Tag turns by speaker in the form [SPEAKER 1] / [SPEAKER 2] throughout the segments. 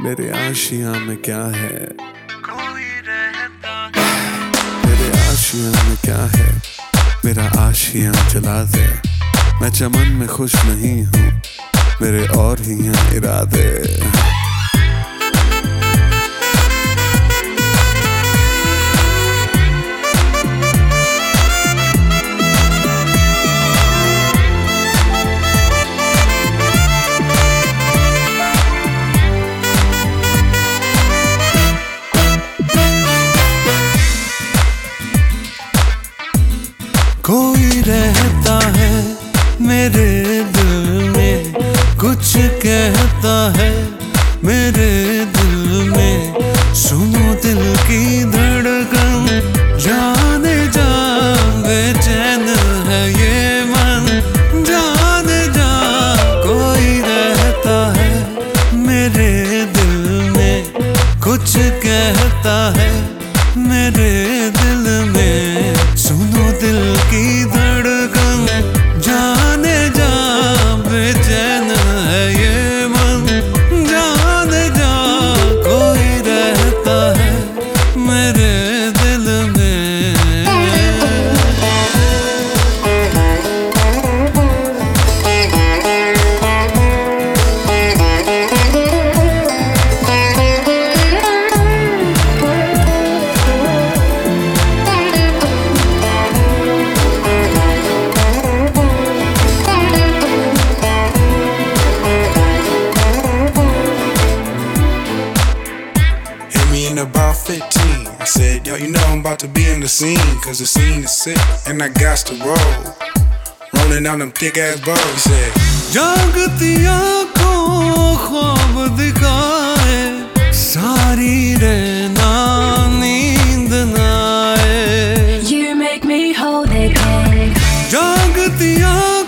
[SPEAKER 1] मेरे आशिया में क्या है?
[SPEAKER 2] कोई रहता
[SPEAKER 1] मेरे आशिया में क्या है? मेरा आशिया जला दे। मैं चमन में खुश नहीं हूँ। मेरे और ही हैं इरादे।
[SPEAKER 3] कोई रहता है मेरे दिल में, कुछ कहता है मेरे दिल में। सुनो दिल की धड़कन, जाने जा बेचैन है ये मन। जाने जा, कोई रहता है मेरे दिल में, कुछ कहता है दिल
[SPEAKER 4] I said, yo, you know I'm about to be in the scene, cause the scene is sick, and I got to roll. Rolling down them thick ass balls, he said,
[SPEAKER 3] Jagtiya ko khob dikhae, sari rehna neend na.
[SPEAKER 5] You make me hold
[SPEAKER 3] it, hold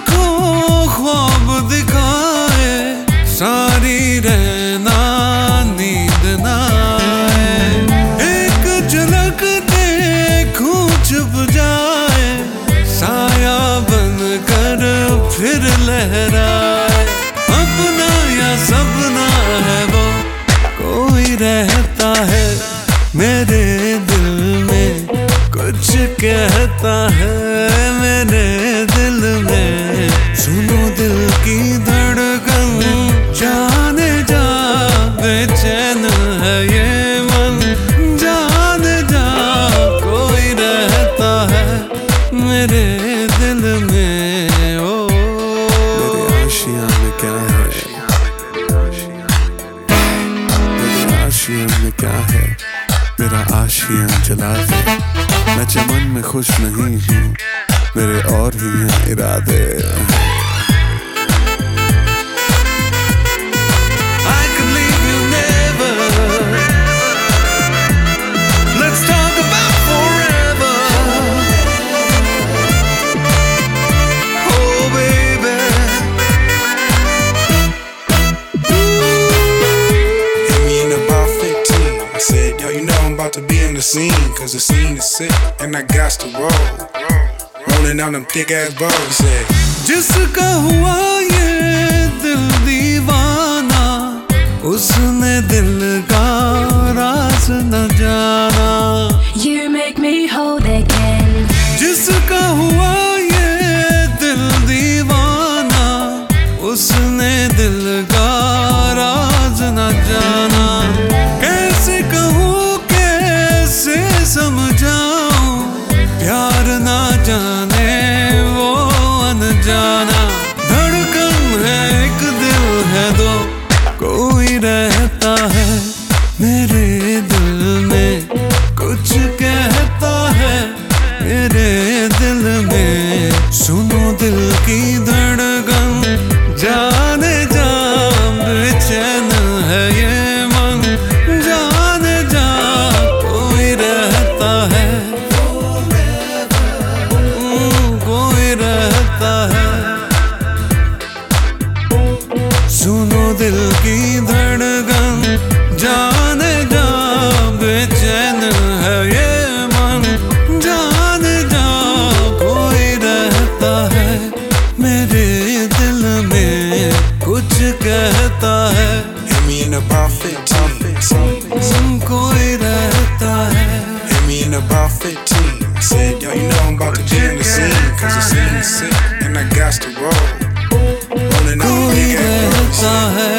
[SPEAKER 3] ko khob dikhae. मेरे
[SPEAKER 1] आशिया में क्या है? मेरा Asian जला दे। मैं चमन में खुश नहीं हूँ। मेरे और ही हैं इरादे।
[SPEAKER 4] scene. Cause the scene is sick and I got to roll. Rolling down them thick ass balls. He said,
[SPEAKER 3] जिसका हुआ है, एक दिल है दो। कोई रहता है मेरे दिल में। कुछ कहता है मेरे दिल में। सुनो दिल की धड़कन सुनो दिल की धड़कन जाने जा बेचैन है ये मन जान जा कोई रहता है मेरे दिल में कुछ कहता है
[SPEAKER 4] mean a prophet
[SPEAKER 3] कोई रहता है
[SPEAKER 4] I mean a prophet said yo you know I'm about to be in the scene cause the scene's sick and I got to roll rolling out nigga saw her